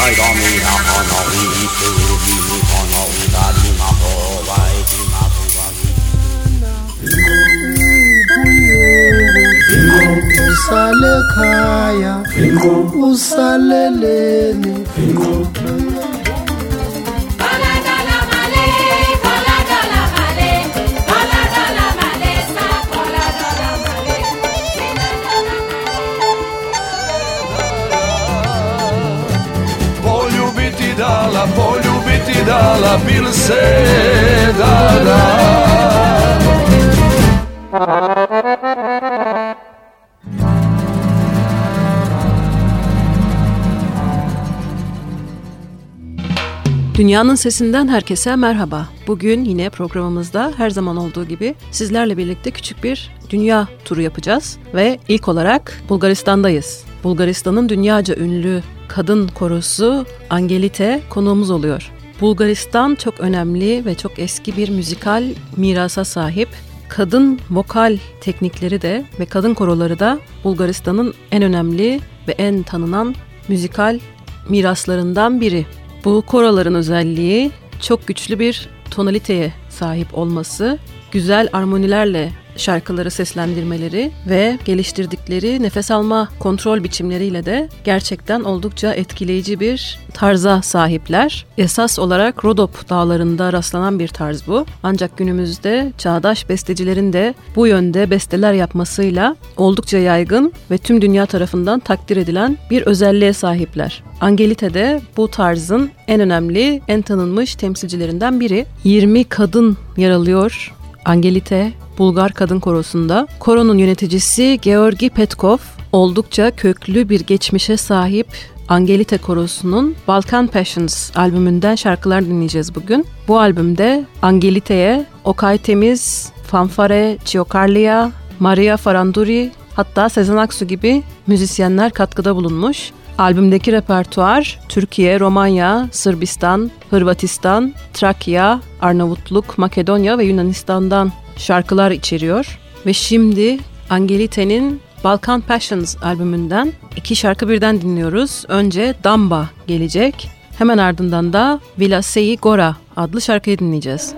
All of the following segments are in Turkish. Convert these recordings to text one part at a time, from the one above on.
来到米拉哈闹伊伊苏伊米哈闹伊达伊马婆瓦伊马婆瓦伊。Usalekaya, usaleleni, usaleleni. Poljubiti dala, bil se da da. Dünyanın Sesinden herkese merhaba. Bugün yine programımızda her zaman olduğu gibi sizlerle birlikte küçük bir dünya turu yapacağız ve ilk olarak Bulgaristan'dayız. Bulgaristan'ın dünyaca ünlü kadın korosu Angelite konuğumuz oluyor. Bulgaristan çok önemli ve çok eski bir müzikal mirasa sahip. Kadın vokal teknikleri de ve kadın koroları da Bulgaristan'ın en önemli ve en tanınan müzikal miraslarından biri. Bu koroların özelliği çok güçlü bir tonaliteye sahip olması, güzel armonilerle şarkıları seslendirmeleri ve geliştirdikleri nefes alma kontrol biçimleriyle de gerçekten oldukça etkileyici bir tarza sahipler. Esas olarak Rodop dağlarında rastlanan bir tarz bu. Ancak günümüzde çağdaş bestecilerin de bu yönde besteler yapmasıyla oldukça yaygın ve tüm dünya tarafından takdir edilen bir özelliğe sahipler. Angelite de bu tarzın en önemli, en tanınmış temsilcilerinden biri. 20 kadın yer alıyor Angelite Bulgar Kadın Korosu'nda. Koronun yöneticisi Georgi Petkov oldukça köklü bir geçmişe sahip Angelite Korosu'nun Balkan Passions albümünden şarkılar dinleyeceğiz bugün. Bu albümde Angelite'ye Okay Temiz, Fanfare, Ciocarlia, Maria Faranduri hatta Sezen Aksu gibi müzisyenler katkıda bulunmuş. Albümdeki repertuar Türkiye, Romanya, Sırbistan, Hırvatistan, Trakya, Arnavutluk, Makedonya ve Yunanistan'dan şarkılar içeriyor. Ve şimdi Angelite'nin Balkan Passions albümünden iki şarkı birden dinliyoruz. Önce Damba gelecek. Hemen ardından da Vila Sei Gora adlı şarkıyı dinleyeceğiz.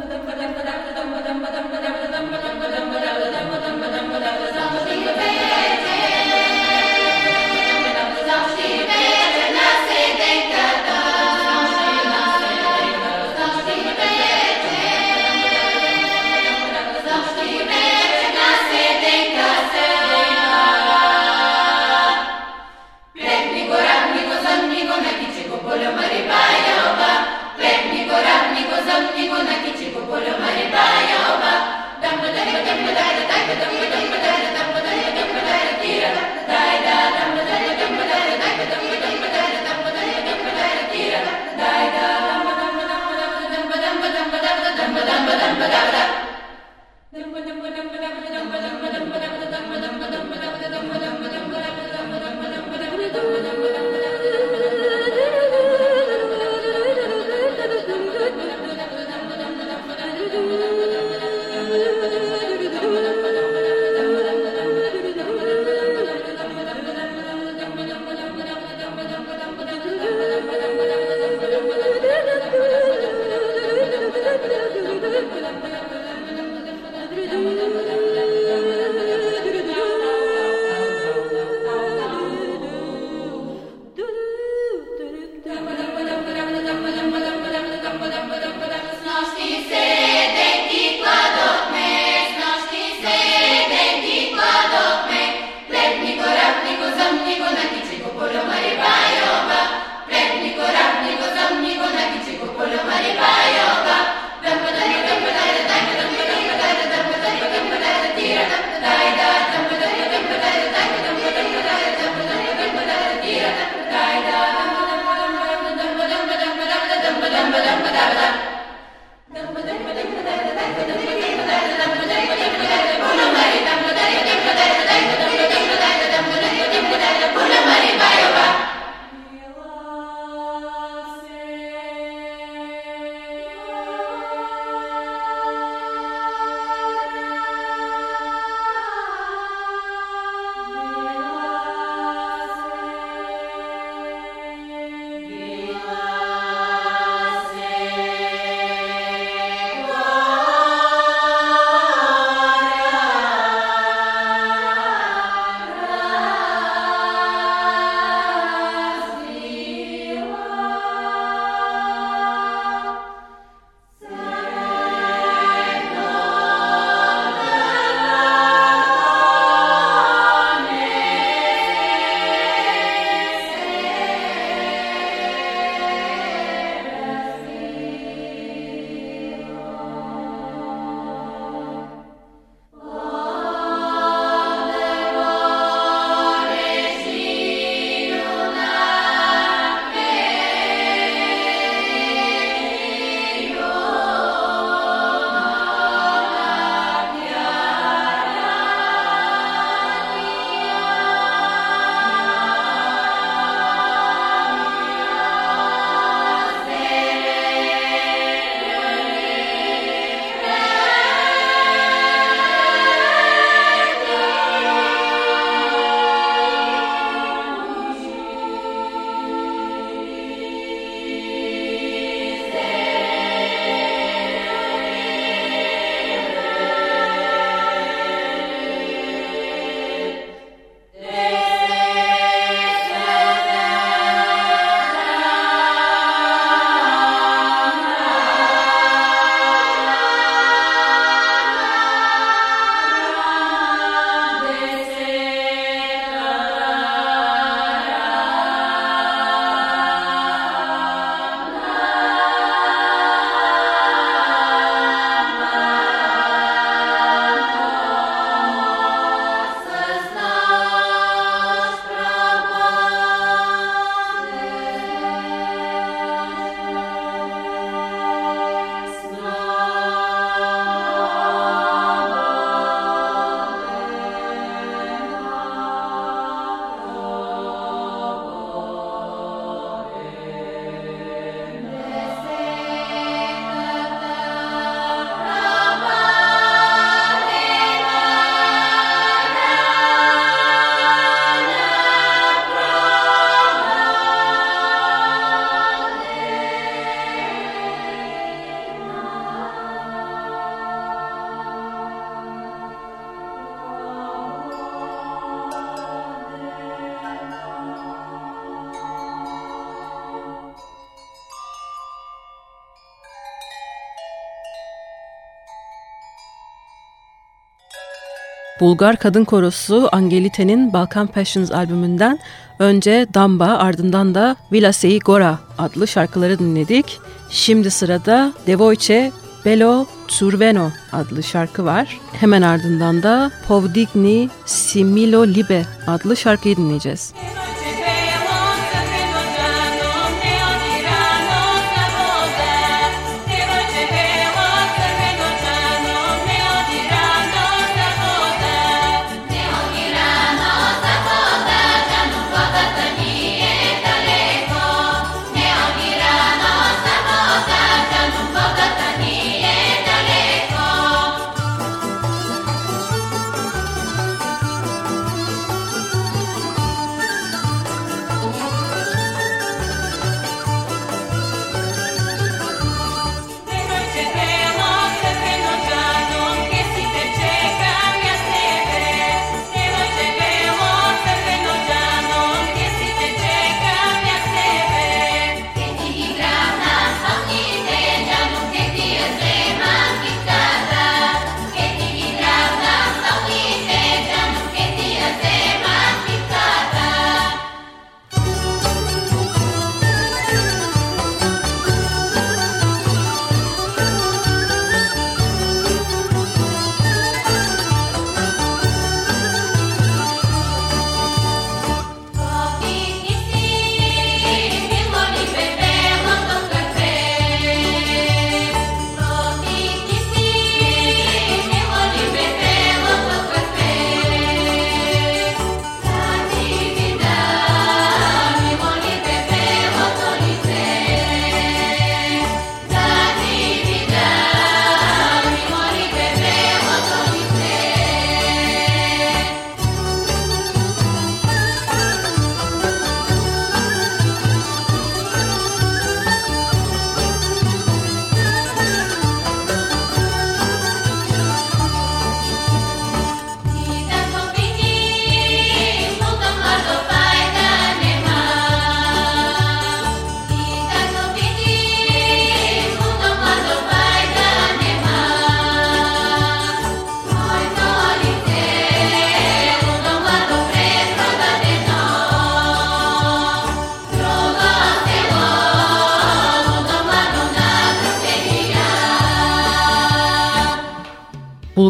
Bulgar kadın korosu Angelite'nin Balkan Passions albümünden önce Damba ardından da Vilasei Gora adlı şarkıları dinledik. Şimdi sırada Devoice Belo Turveno adlı şarkı var. Hemen ardından da Povdigni Similo Libe adlı şarkıyı dinleyeceğiz.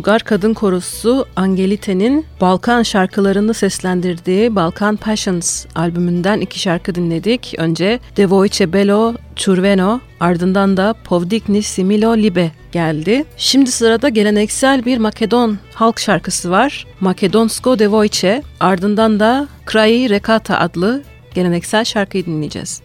Bulgar kadın korosu Angelite'nin Balkan şarkılarını seslendirdiği Balkan Passions albümünden iki şarkı dinledik. Önce Devoice Bello Churveno ardından da Povdikni Similo Libe geldi. Şimdi sırada geleneksel bir Makedon halk şarkısı var. Makedonsko Devoice ardından da Krayi Rekata adlı geleneksel şarkıyı dinleyeceğiz.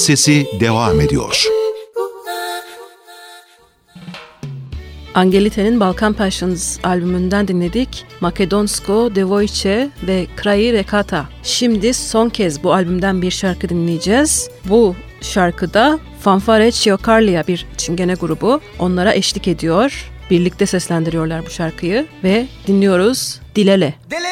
Sesi devam ediyor. Angelite'nin Balkan Passions albümünden dinledik. Makedonsko, Devojce ve Krayi Rekata. Şimdi son kez bu albümden bir şarkı dinleyeceğiz. Bu şarkıda Fanfare Çiokarlia bir çingene grubu onlara eşlik ediyor. Birlikte seslendiriyorlar bu şarkıyı ve dinliyoruz Dilele. Dilele.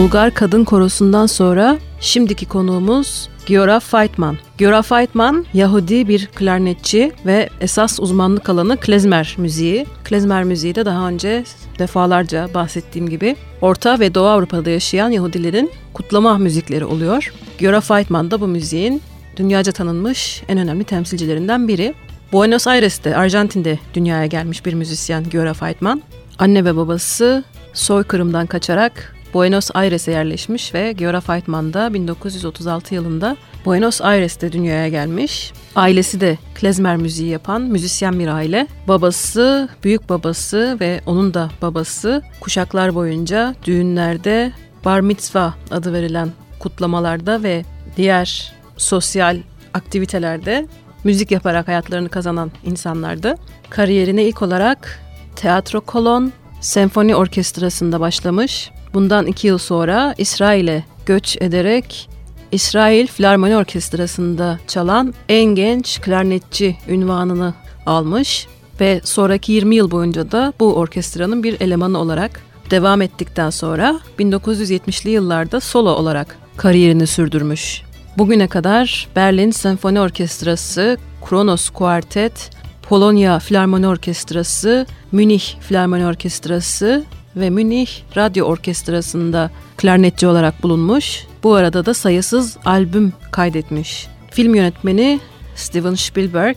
Bulgar Kadın Korosu'ndan sonra şimdiki konuğumuz Giora Feitman. Giora Feitman Yahudi bir klarnetçi ve esas uzmanlık alanı klezmer müziği. Klezmer müziği de daha önce defalarca bahsettiğim gibi Orta ve Doğu Avrupa'da yaşayan Yahudilerin kutlama müzikleri oluyor. Giora Feitman da bu müziğin dünyaca tanınmış en önemli temsilcilerinden biri. Buenos Aires'te, Arjantin'de dünyaya gelmiş bir müzisyen Giora Feitman. Anne ve babası soykırımdan kaçarak Buenos Aires'e yerleşmiş ve Giora Feitman da 1936 yılında Buenos Aires'te dünyaya gelmiş. Ailesi de klezmer müziği yapan müzisyen bir aile. Babası, büyük babası ve onun da babası kuşaklar boyunca düğünlerde bar mitzvah adı verilen kutlamalarda ve diğer sosyal aktivitelerde müzik yaparak hayatlarını kazanan insanlardı. Kariyerine ilk olarak Teatro Kolon Senfoni Orkestrası'nda başlamış. Bundan iki yıl sonra İsrail'e göç ederek İsrail Filarmoni Orkestrası'nda çalan en genç klarnetçi ünvanını almış ve sonraki 20 yıl boyunca da bu orkestranın bir elemanı olarak devam ettikten sonra 1970'li yıllarda solo olarak kariyerini sürdürmüş. Bugüne kadar Berlin Senfoni Orkestrası, Kronos Kuartet, Polonya Filarmoni Orkestrası, Münih Filarmoni Orkestrası ve Münih Radyo Orkestrası'nda klarnetçi olarak bulunmuş. Bu arada da sayısız albüm kaydetmiş. Film yönetmeni Steven Spielberg,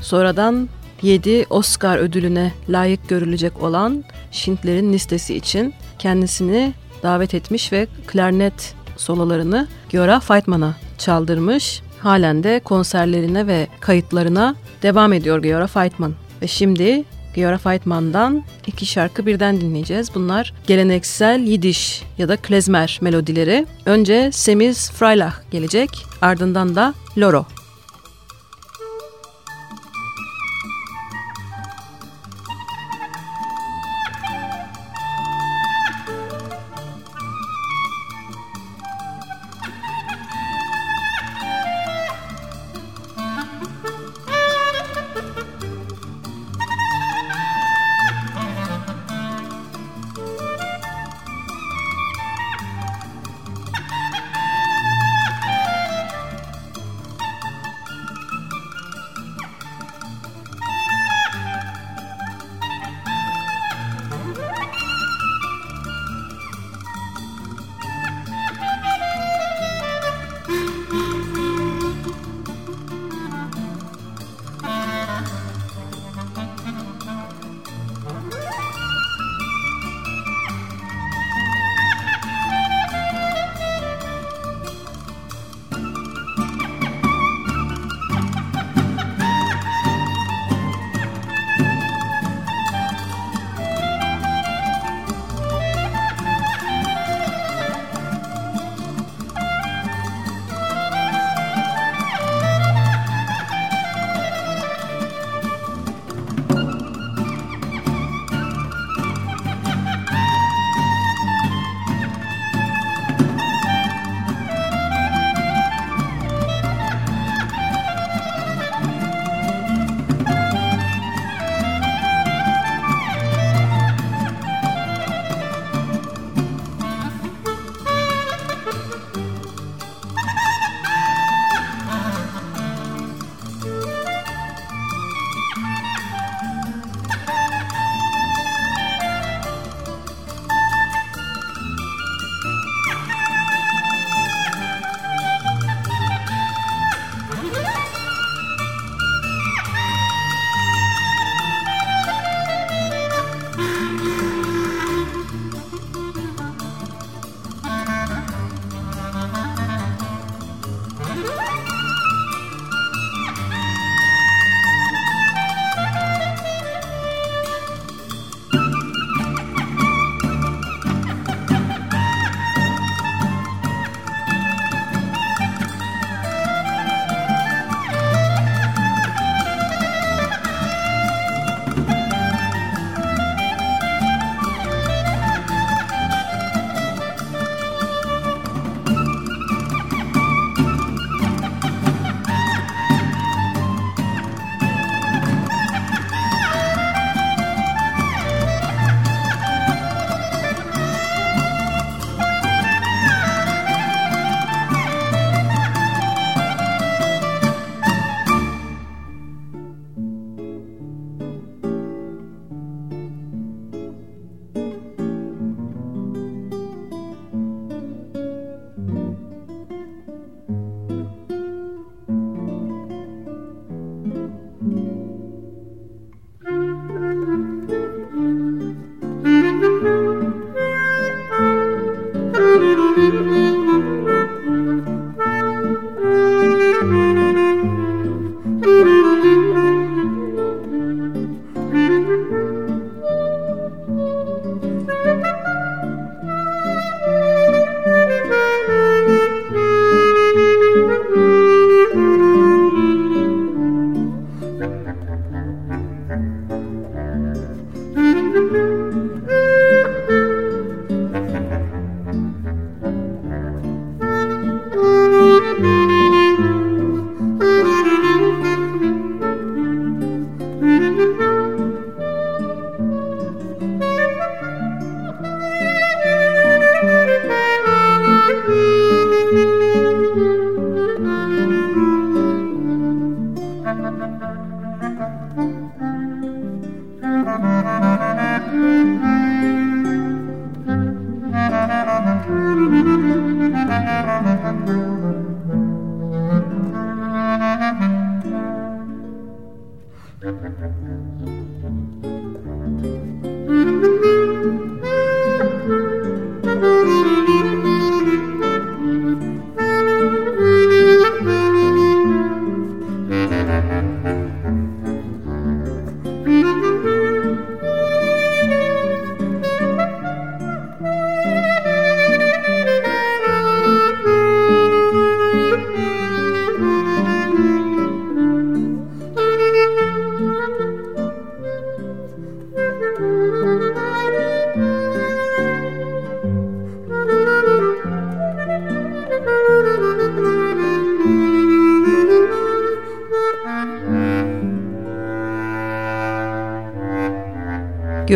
sonradan 7 Oscar ödülüne layık görülecek olan Schindler'in listesi için kendisini davet etmiş ve klarnet sololarını Giora Feitman'a çaldırmış. Halen de konserlerine ve kayıtlarına devam ediyor Giora Feitman. Ve şimdi Giora Feitman'dan iki şarkı birden dinleyeceğiz. Bunlar geleneksel Yidiş ya da klezmer melodileri. Önce Semiz Freilach gelecek, ardından da Loro.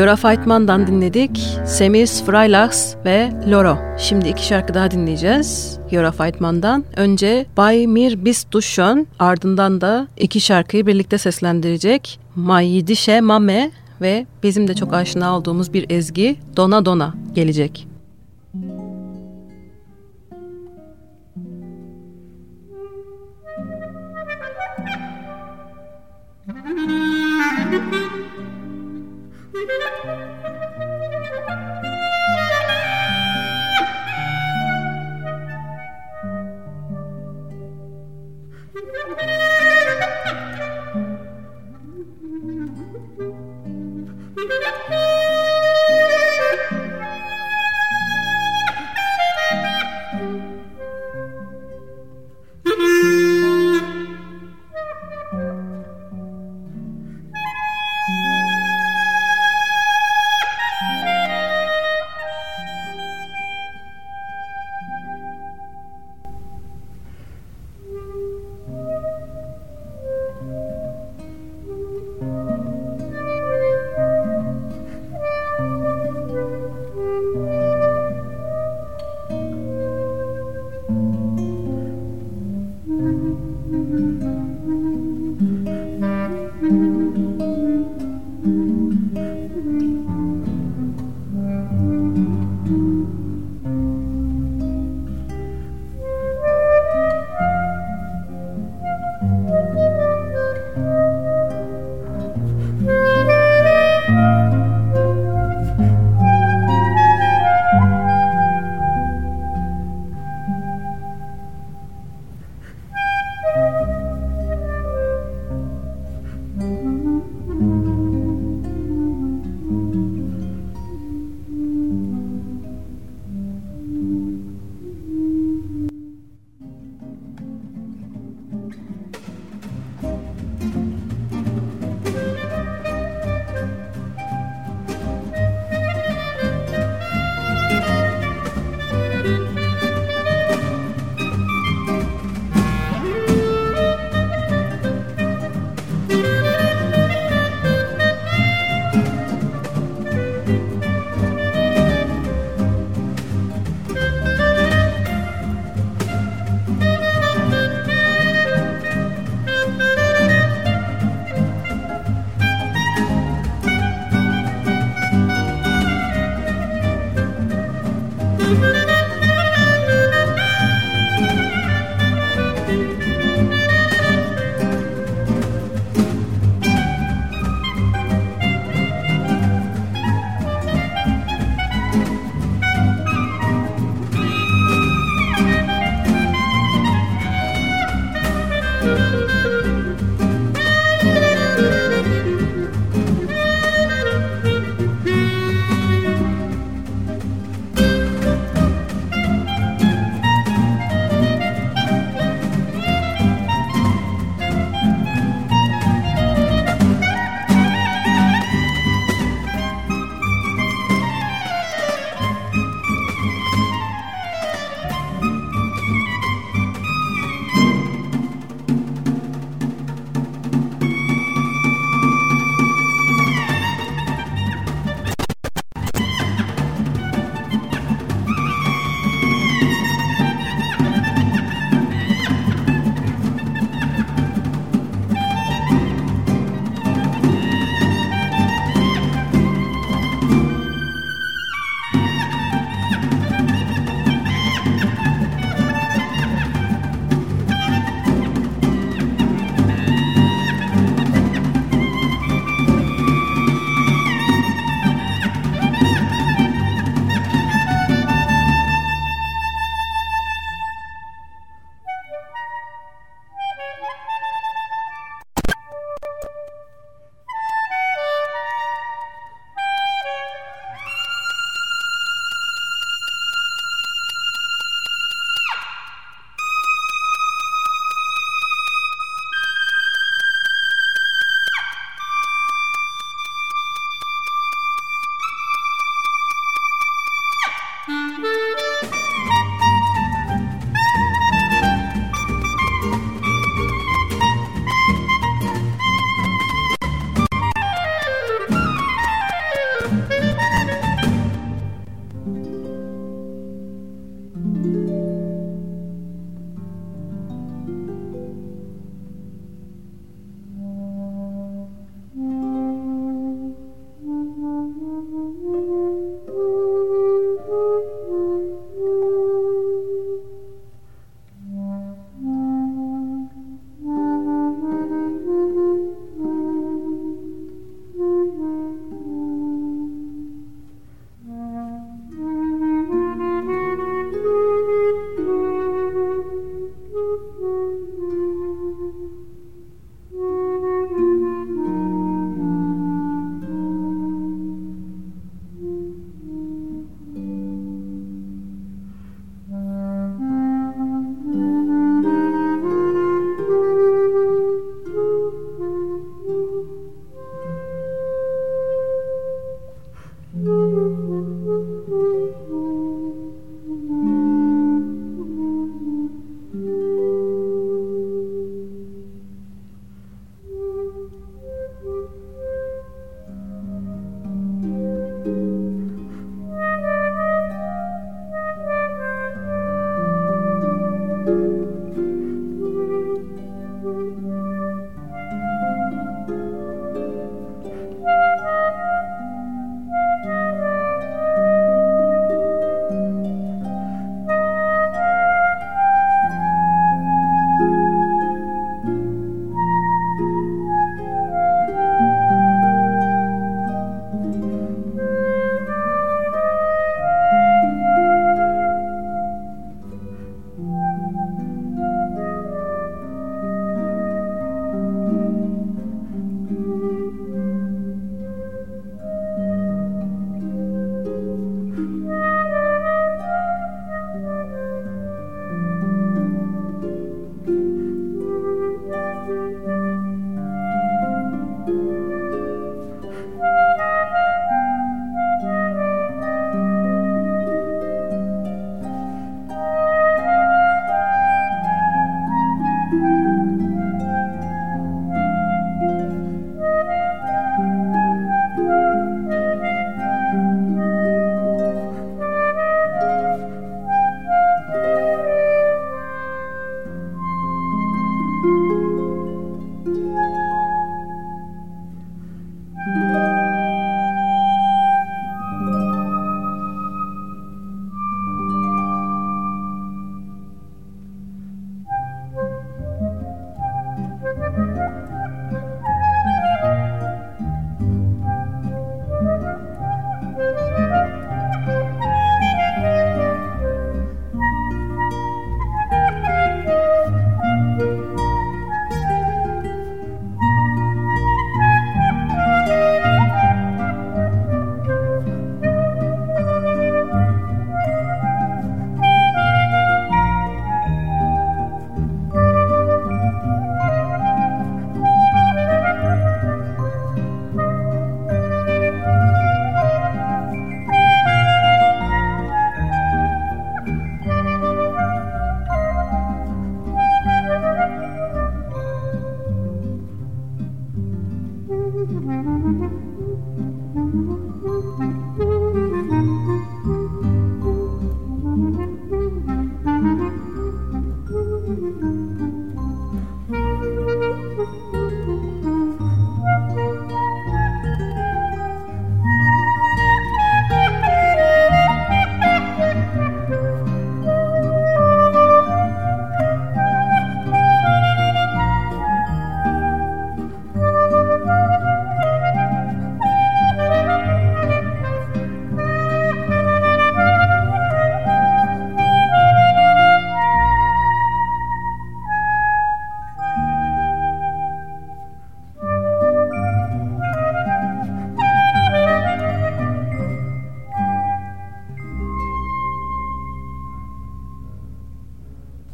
Göra Feitman'dan dinledik. Semis Freilachs ve Loro. Şimdi iki şarkı daha dinleyeceğiz. Göra Feitman'dan. Önce Bay Mir Bist Du Schön, ardından da iki şarkıyı birlikte seslendirecek. Mayidişe Mame ve bizim de çok aşina olduğumuz bir ezgi Dona Dona gelecek.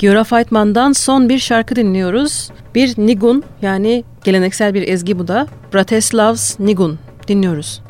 Giora Feitman'dan son bir şarkı dinliyoruz. Bir nigun yani geleneksel bir ezgi bu da. Bratislavs Nigun dinliyoruz.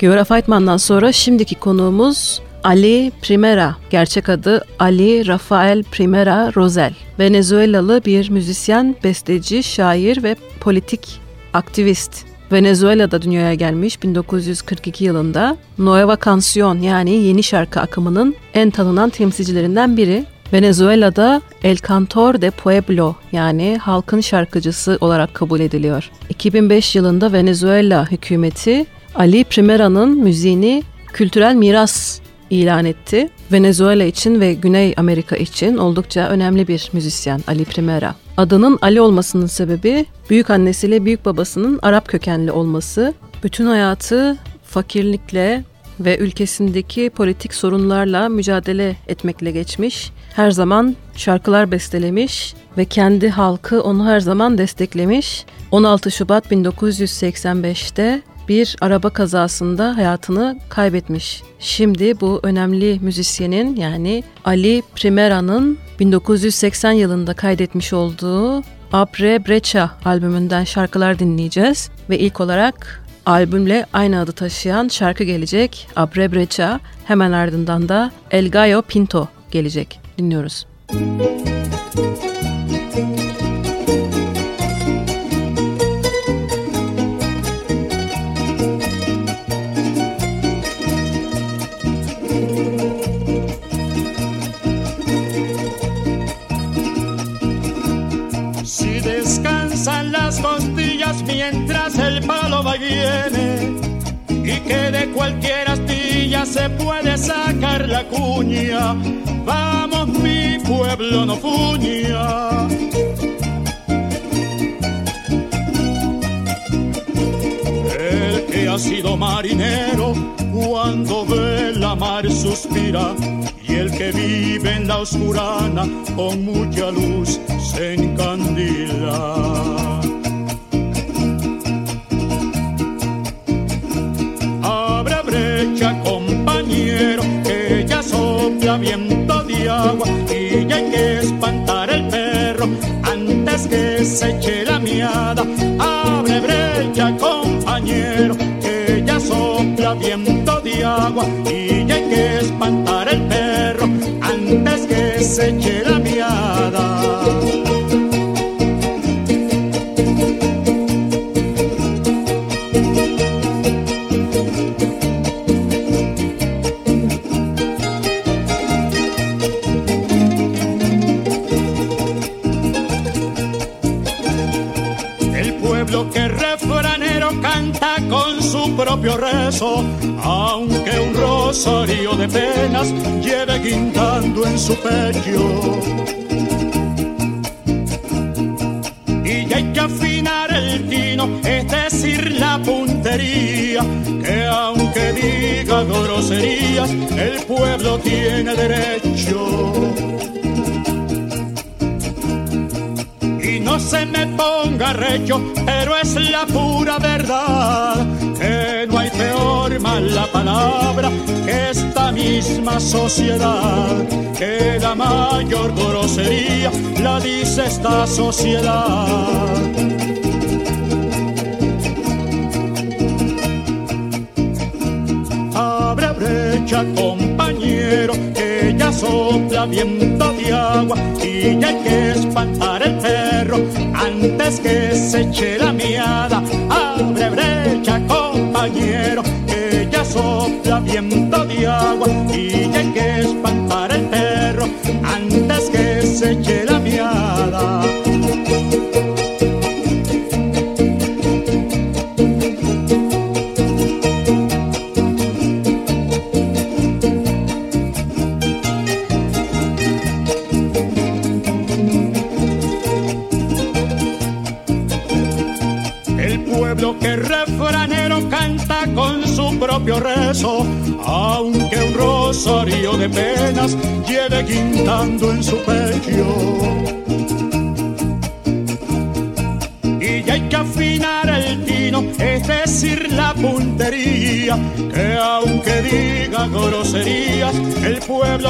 Göra Feitman'dan sonra şimdiki konuğumuz Ali Primera, gerçek adı Ali Rafael Primera Rosel. Venezuelalı bir müzisyen, besteci, şair ve politik aktivist. Venezuela'da dünyaya gelmiş 1942 yılında Nueva Canción yani yeni şarkı akımının en tanınan temsilcilerinden biri. Venezuela'da El Cantor de Pueblo yani halkın şarkıcısı olarak kabul ediliyor. 2005 yılında Venezuela hükümeti Ali Primera'nın müziğini kültürel miras ilan etti. Venezuela için ve Güney Amerika için oldukça önemli bir müzisyen Ali Primera. Adının Ali olmasının sebebi büyük annesiyle büyük babasının Arap kökenli olması. Bütün hayatı fakirlikle ve ülkesindeki politik sorunlarla mücadele etmekle geçmiş. Her zaman şarkılar bestelemiş ve kendi halkı onu her zaman desteklemiş 16 Şubat 1985'te bir araba kazasında hayatını kaybetmiş. Şimdi bu önemli müzisyenin yani Ali Primera'nın 1980 yılında kaydetmiş olduğu Apre Brecha albümünden şarkılar dinleyeceğiz ve ilk olarak albümle aynı adı taşıyan şarkı gelecek Apre Brecha hemen ardından da El Gallo Pinto gelecek. Dinliyoruz. Müzik cualquier astilla se puede sacar la cuña. Vamos, mi pueblo no fuña. El que ha sido marinero cuando ve la mar suspira y el que vive en la oscurana con mucha luz se encandila. Viento de agua y ya hay que espantar el perro antes que se eche la miada. Abre brecha, compañero, que ya sopla viento de agua y ya hay que espantar el perro antes que se eche la miada. Aunque un rosario de penas lleve guindando en su pecho. Y hay que afinar el tino, es decir, la puntería, que aunque diga groserías, el pueblo tiene derecho. Y no se me ponga recho, pero es la pura verdad palabra que esta misma sociedad, que la mayor grosería la dice esta sociedad. Abre brecha, compañero, que ya sopla viento de agua y ya hay que espantar el perro antes que se eche la miada.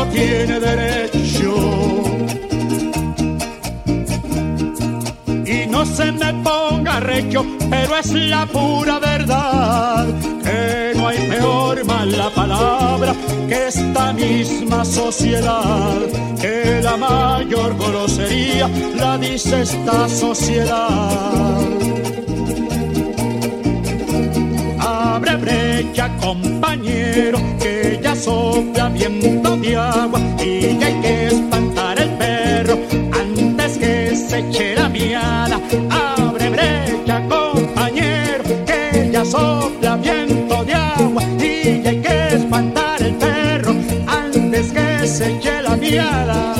Pueblo tiene derecho. Y no se me ponga recho, pero es la pura verdad no hay peor mala palabra que esta misma sociedad, que la mayor grosería la dice esta sociedad. Abre brecha, compañero, que ya sopla viento de agua y ya hay que espantar el perro antes que se eche la miada. Abre brecha, compañero, que ya sopla viento se eche la mirada.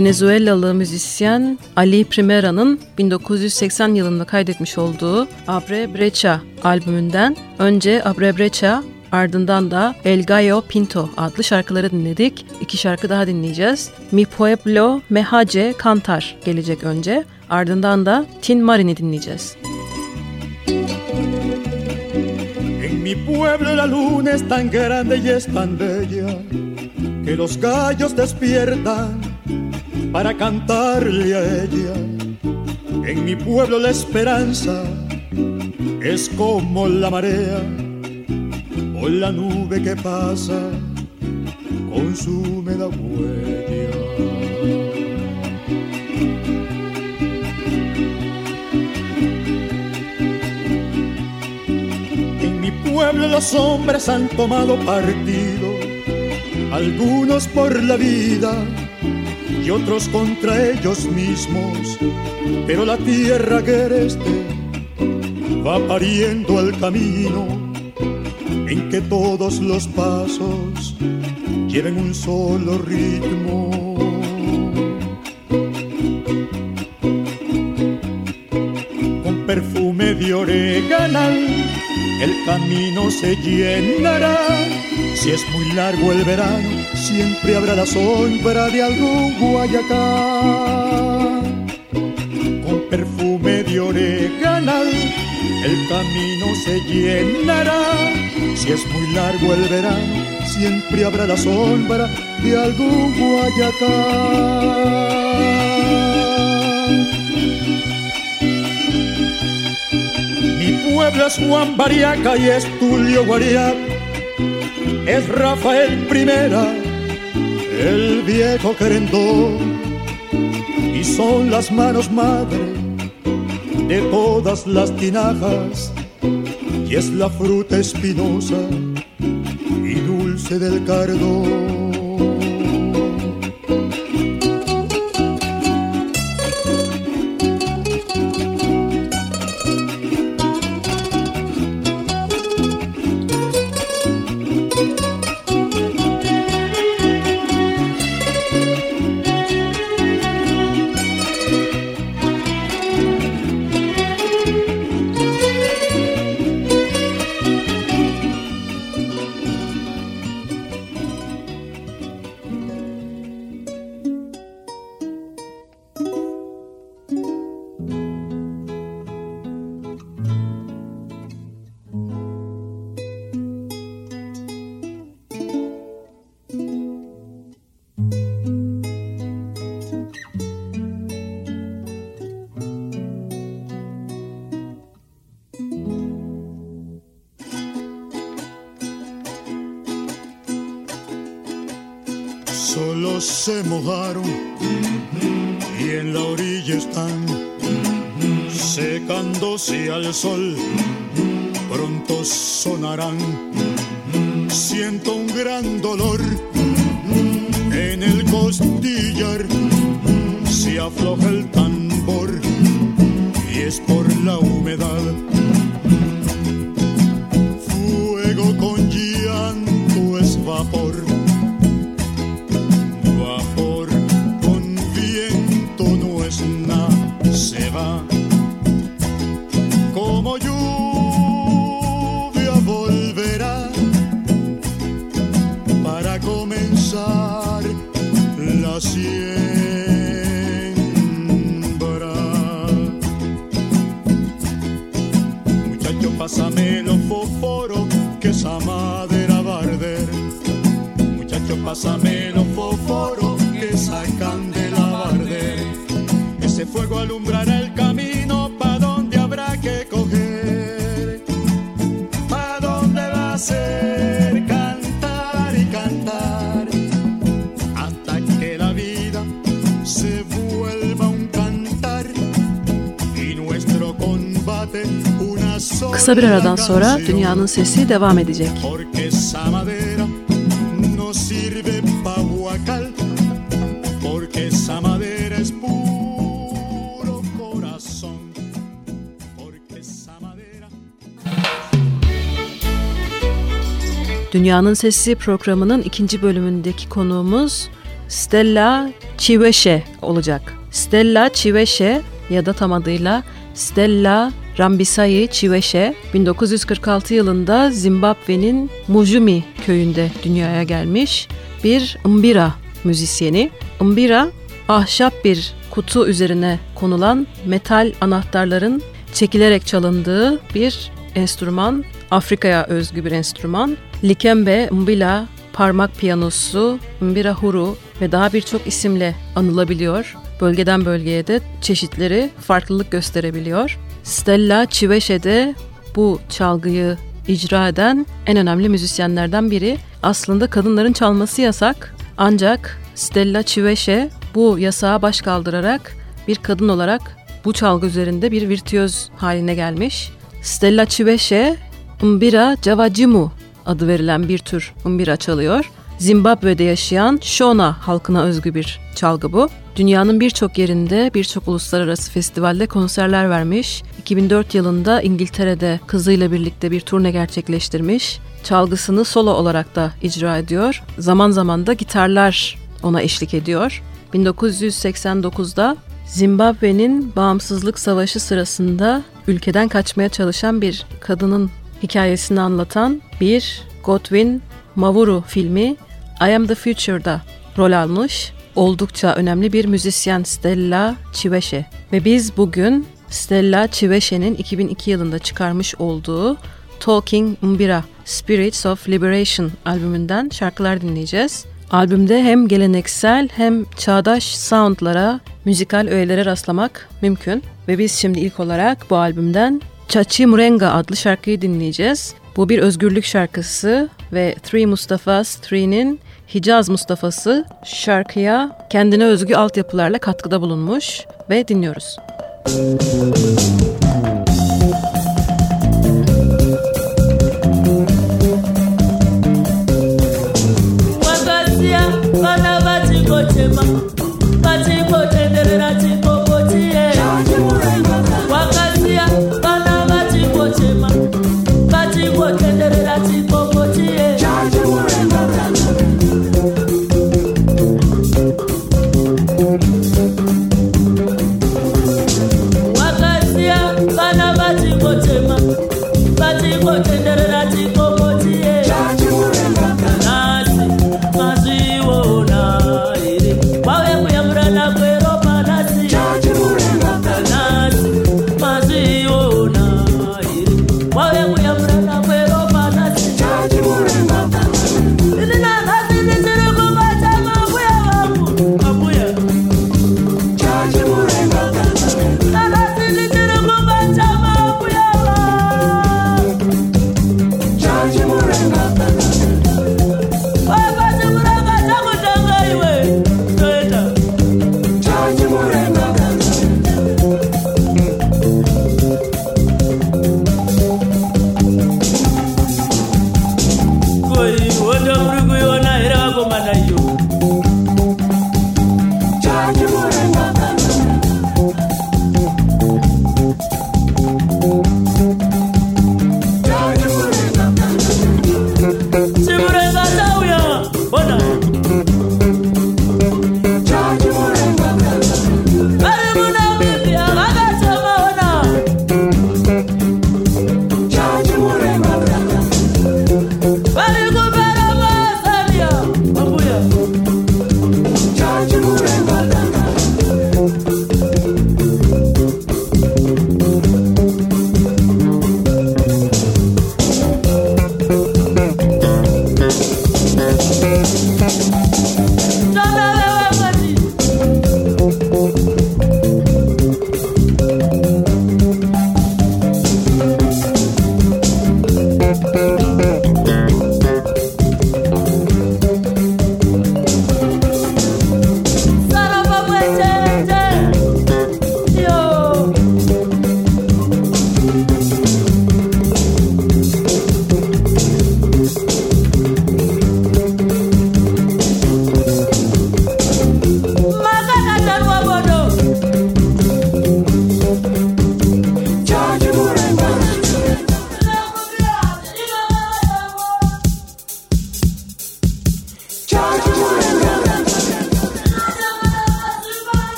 Venezuelalı müzisyen Ali Primera'nın 1980 yılında kaydetmiş olduğu Abre Brecha albümünden önce Abre Brecha ardından da El Gallo Pinto adlı şarkıları dinledik. İki şarkı daha dinleyeceğiz. Mi Pueblo Mehace Cantar gelecek önce. Ardından da Tin Marin'i dinleyeceğiz. En mi pueblo la luna es tan grande y es tan bella que los gallos despiertan para cantarle a ella. En mi pueblo la esperanza es como la marea o la nube que pasa con su húmeda huella. En mi pueblo los hombres han tomado partido, algunos por la vida otros contra ellos mismos, pero la tierra agreste va pariendo el camino en que todos los pasos lleven un solo ritmo. Con perfume de oreganal el camino se llenará. Si es muy largo el verano, siempre habrá la sombra de algún Guayacán. Con perfume de oreganal, el camino se llenará. Si es muy largo el verano, siempre habrá la sombra de algún Guayacán. Pueblo es Juan Bariaca y es Tulio es Rafael Primera el viejo querendón y son las manos madre de todas las tinajas. Y es la fruta espinosa y dulce del cardón. Kısa bir aradan sonra. Dünyanın Sesi devam edecek. Dünyanın Sesi programının ikinci bölümündeki konuğumuz Stella Chiveşe olacak. Stella Chiveşe ya da tam adıyla Stella Rambisai Chiveşe 1946 yılında Zimbabwe'nin Mujumi köyünde dünyaya gelmiş bir mbira müzisyeni. Mbira ahşap bir kutu üzerine konulan metal anahtarların çekilerek çalındığı bir enstrüman. Afrika'ya özgü bir enstrüman. Likembe, mbila, parmak piyanosu, mbira huru ve daha birçok isimle anılabiliyor. Bölgeden bölgeye de çeşitleri farklılık gösterebiliyor. Stella Chiveşe de bu çalgıyı icra eden en önemli müzisyenlerden biri. Aslında kadınların çalması yasak ancak Stella Chiveşe bu yasağa baş kaldırarak bir kadın olarak bu çalgı üzerinde bir virtüöz haline gelmiş. Stella Chiveşe Mbira Javajimu adı verilen bir tür mbira çalıyor. Zimbabwe'de yaşayan Shona halkına özgü bir çalgı bu. Dünyanın birçok yerinde birçok uluslararası festivalde konserler vermiş. 2004 yılında İngiltere'de kızıyla birlikte bir turne gerçekleştirmiş. Çalgısını solo olarak da icra ediyor. Zaman zaman da gitarlar ona eşlik ediyor. 1989'da Zimbabwe'nin bağımsızlık savaşı sırasında ülkeden kaçmaya çalışan bir kadının hikayesini anlatan bir Godwin Mavuru filmi I Am The Future'da rol almış. Oldukça önemli bir müzisyen Stella Chiveşe. Ve biz bugün Stella Chiveşe'nin 2002 yılında çıkarmış olduğu Talking Mbira Spirits of Liberation albümünden şarkılar dinleyeceğiz. Albümde hem geleneksel hem çağdaş soundlara, müzikal öğelere rastlamak mümkün. Ve biz şimdi ilk olarak bu albümden Chachi Murenga adlı şarkıyı dinleyeceğiz. Bu bir özgürlük şarkısı ve Three Mustafas Three'nin Hicaz Mustafa'sı şarkıya kendine özgü altyapılarla katkıda bulunmuş ve dinliyoruz. wakaziya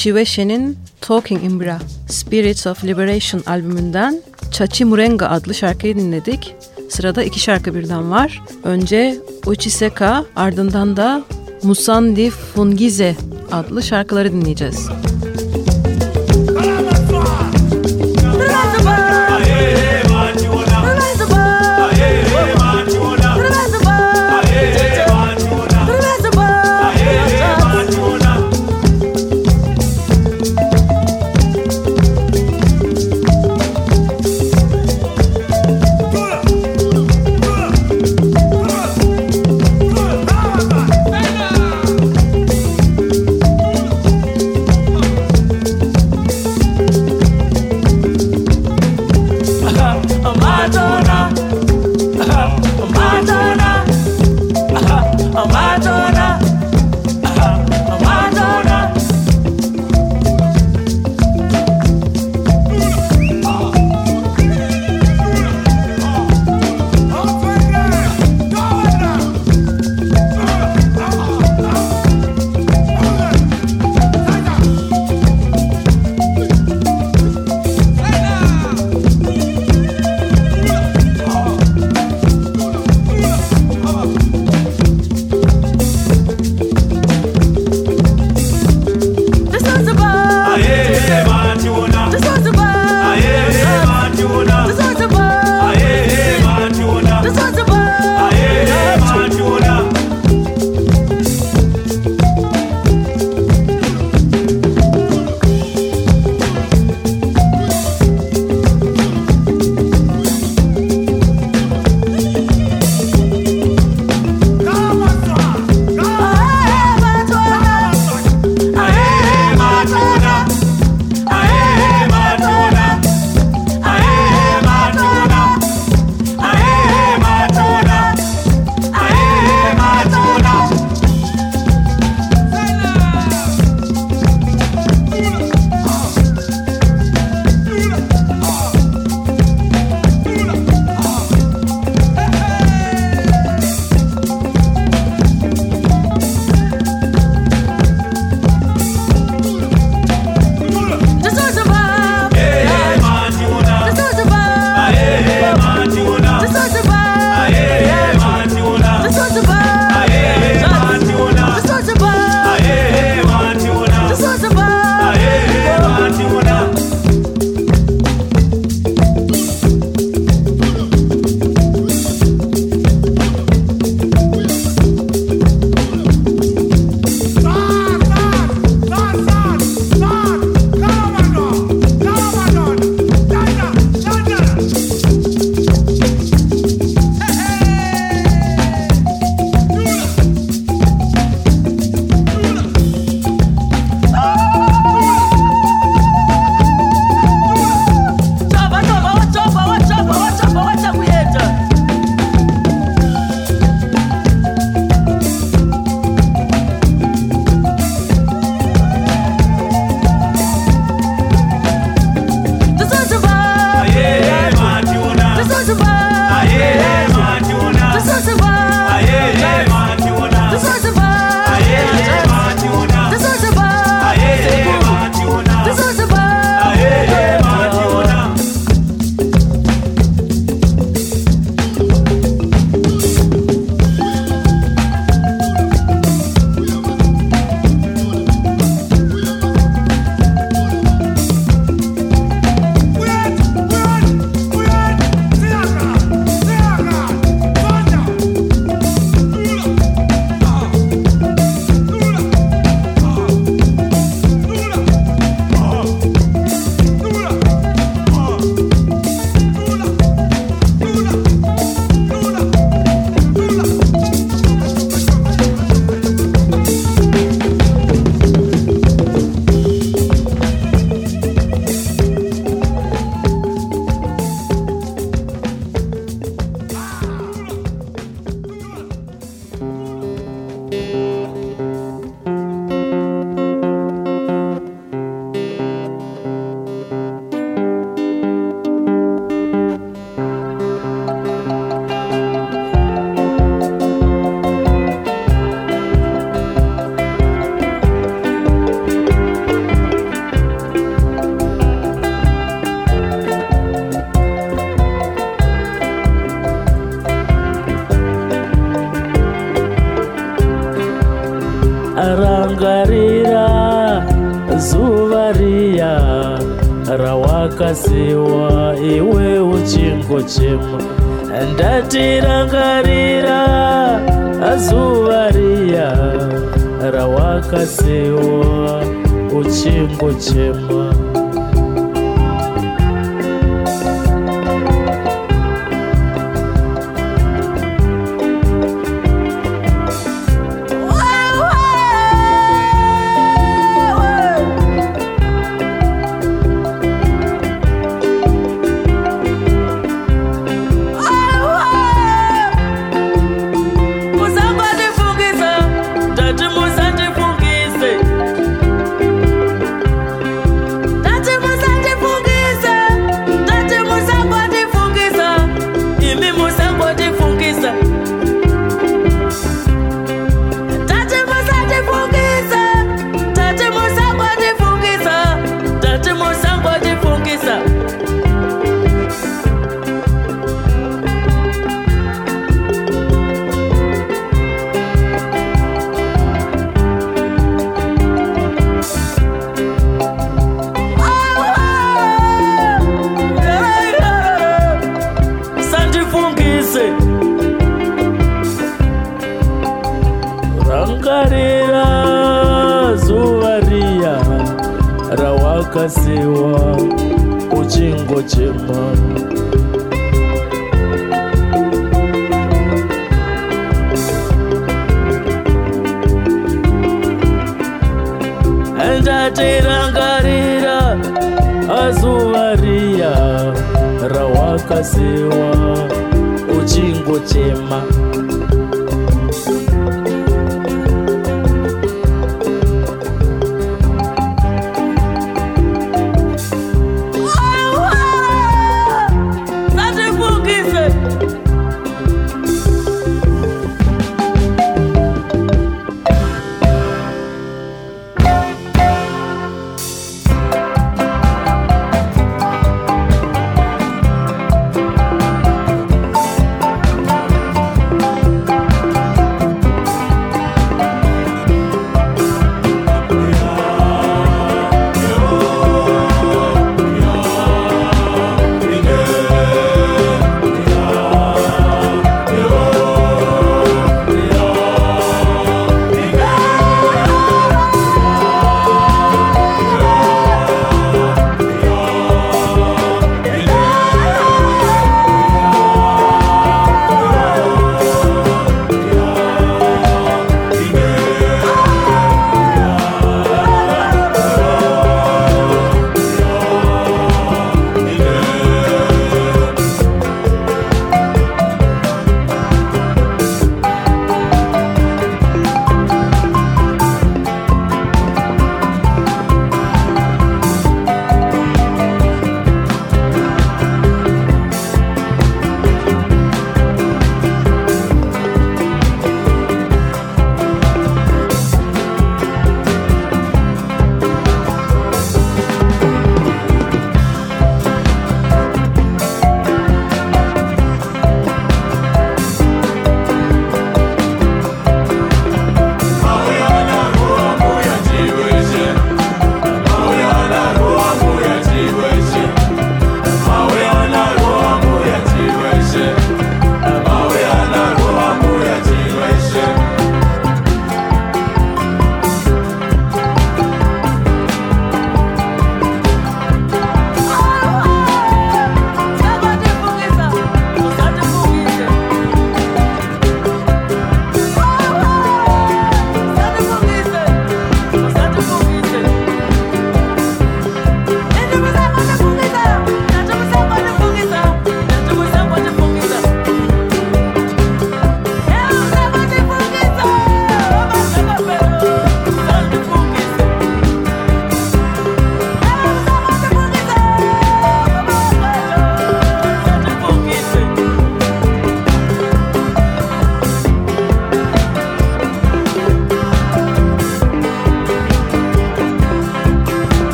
Stella Chiveshe'nin Talking Imbra Spirits of Liberation albümünden Chachi Murenga adlı şarkıyı dinledik. Sırada iki şarkı birden var. Önce Uchiseka ardından da Musandi Fungize adlı şarkıları dinleyeceğiz. Hey! rangarira zuva riya rawakaziwa iwe uchingo chimwe ndatirangarira zuva riya rawakaziwa uchingo chimwe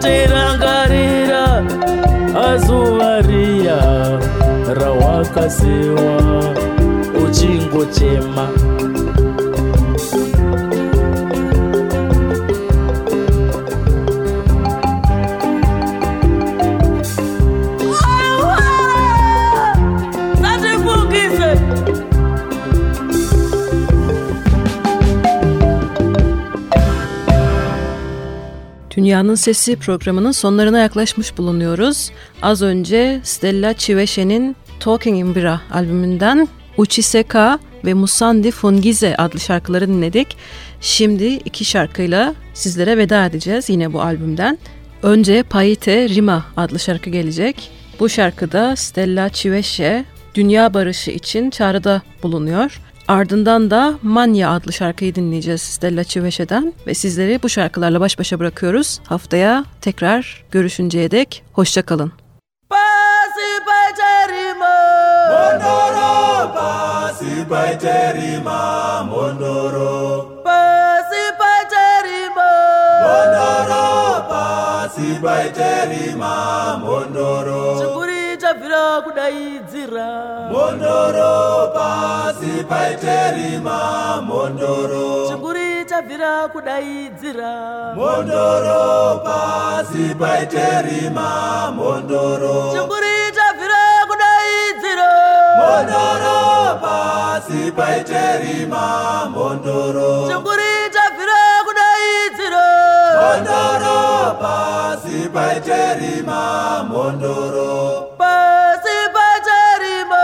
ndatirangarira azuva riya rawakasiwa uchingochema Dünyanın Sesi programının sonlarına yaklaşmış bulunuyoruz. Az önce Stella Çiveşe'nin Talking in Bira albümünden Uchiseka ve Musandi Fungize adlı şarkıları dinledik. Şimdi iki şarkıyla sizlere veda edeceğiz yine bu albümden. Önce Paite Rima adlı şarkı gelecek. Bu şarkıda Stella Çiveşe dünya barışı için çağrıda bulunuyor. Ardından da Manya adlı şarkıyı dinleyeceğiz Stella Çiveşe'den ve sizleri bu şarkılarla baş başa bırakıyoruz. Haftaya tekrar görüşünceye dek hoşçakalın. Pasi pacherimo. mondoro pasi paiterima mondoro Pasi pacherimo. mondoro pasi paiterima mondoro ndabvira kudaidzira. Mhondoro pasi paiterima mhondoro chinguri tabvira kudaidzira. Mhondoro pasi paiterima mhondoro chinguri tabvira kudaidzira. Mhondoro pasi paiterima mhondoro chinguri tabvira kudaidzira. Mhondoro pasi pasipacherima mhondoro pasipacherima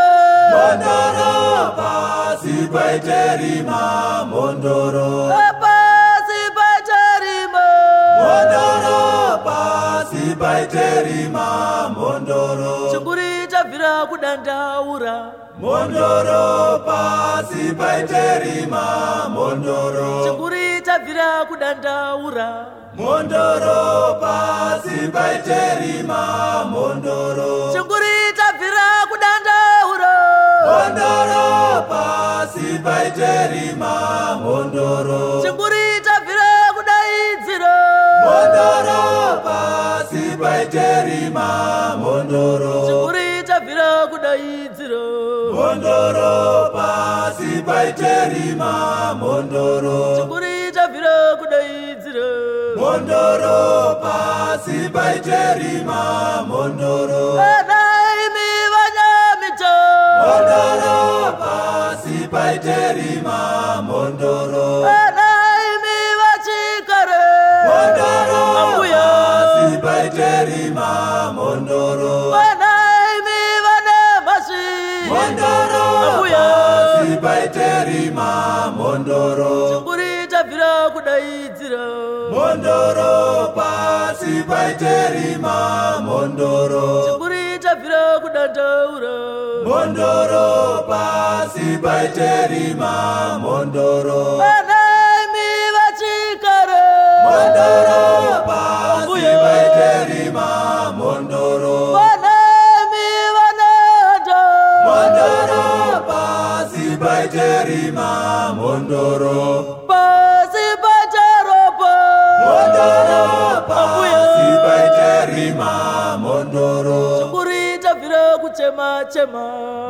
mhondoro pasipacherima mhondoro pasipacherima mhondoro pasipacherima mhondoro chinguri chabvira kudandaura. Mhondoro pasi paiterima mhondoro chinguri tabvira kudandaura mhondoro pasi paiterima mhondoro chinguri tabvira kudandauro mhondoro pasi paiterima mhondoro chinguri tabvira kudaidziro mhondoro pasi paiterima mhondoro chinguri tabvira kudaidziro mhondoro pasi paiterima mhondoro chinguri mondoro pasi baiterima mondoro. Anaimi vanyamita mondoro pasi baiterima mondoro. Anaimi vachikare. Mondoro pasi baiterima mondoro. Anaimi vane masi mondoro pasi baiterima mondoro taiterima mhondoro chikuri tabvira kudandaura mhondoro pasi paiterima mhondoro vanemi vachikare mhondoro pasi paiterima mhondoro vanemi vanada mhondoro pasi paiterima mhondoro chema.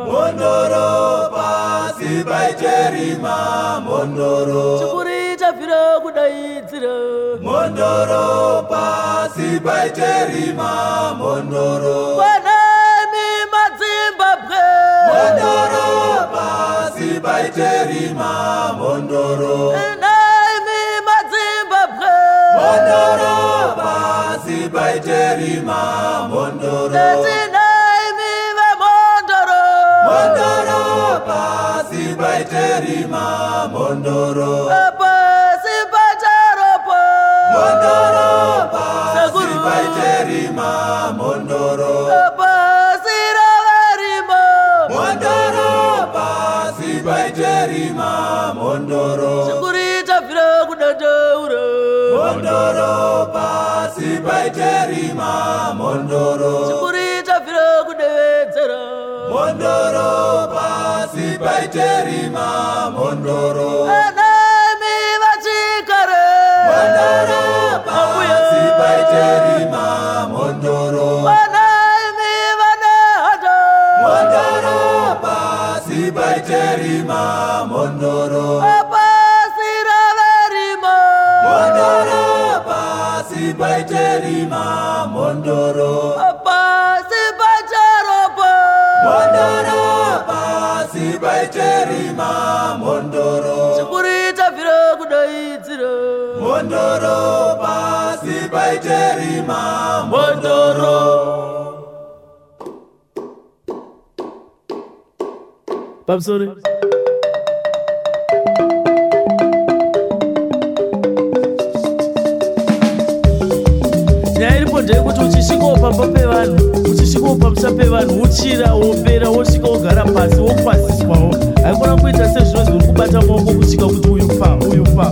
Mondoro pasi paiterima mondoro. Chikuri chabvira kudaidzira mondoro pasi paiterima mondoro. Anaimi madzimbabwe mondoro pasi paiterima mondoro. Anaimi madzimbabwe mondoro pasi paiterima mondoro mondoro apa sipataropo mondoro pa sipaiterima mondoro apa siravarimo mondoro pa sipaiterima mondoro zvikurita vhira kudandaura mondoro pa sipaiterima mondoro zvikuri mondoro pasi paiterima mondoro. Anaimi vachikare. Mondoro pasi paiterima mondoro. Anaimi vanehata mondoro pasi paiterima mondoro pasi paiterima mondoro pamusoro nyaya iripo ndeyekuti uchisvikawo pamba pevanhu uchisvikawo pamusa pevanhu uchira wopera wosvika wogara pasi wokwaziswawo haikona kuita sezvinonzi uri kubata maoko kusvika kuti uyu pa uyu pa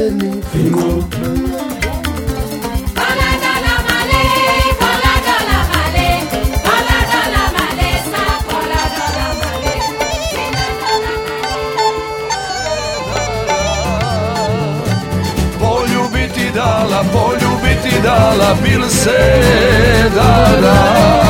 bila se da da.